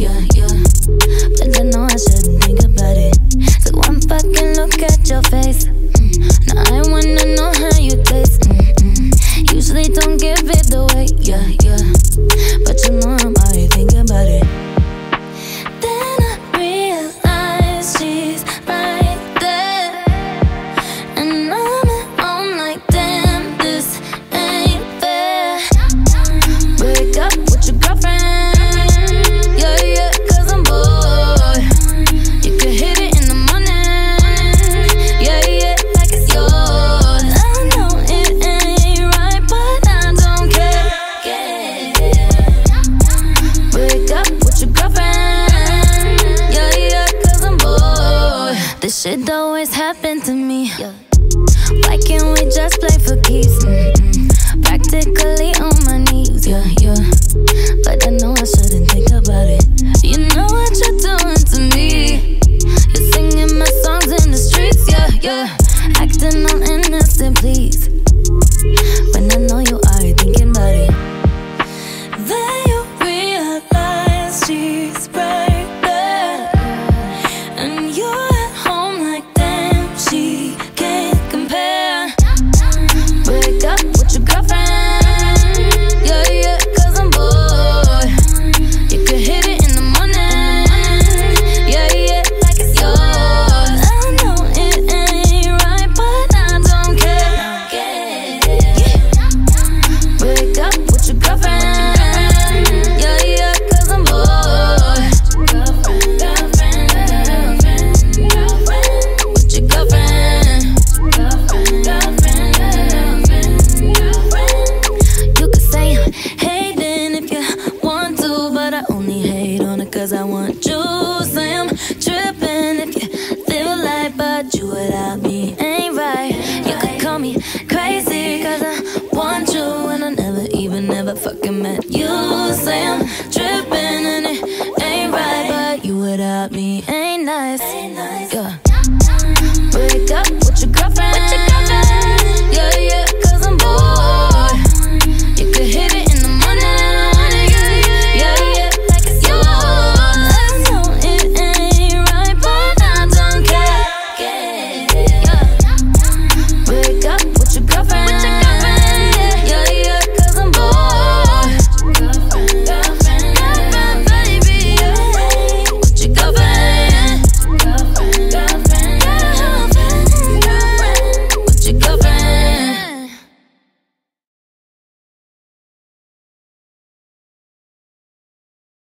yeah, yeah. But I know I shouldn't think about it. Took one fucking look at your face. Shit always happen to me. Why can't we just play for keeps? Mm -mm. Practically on my knees, yeah, yeah. But I know I shouldn't think about it. You know what you're doing to me. You're singing my songs in the streets, yeah, yeah. Acting on innocent, please. cause I want you. So I'm tripping if you feel like, but you without me ain't right. You could call me crazy cause I want you, and I never even, never fucking met you.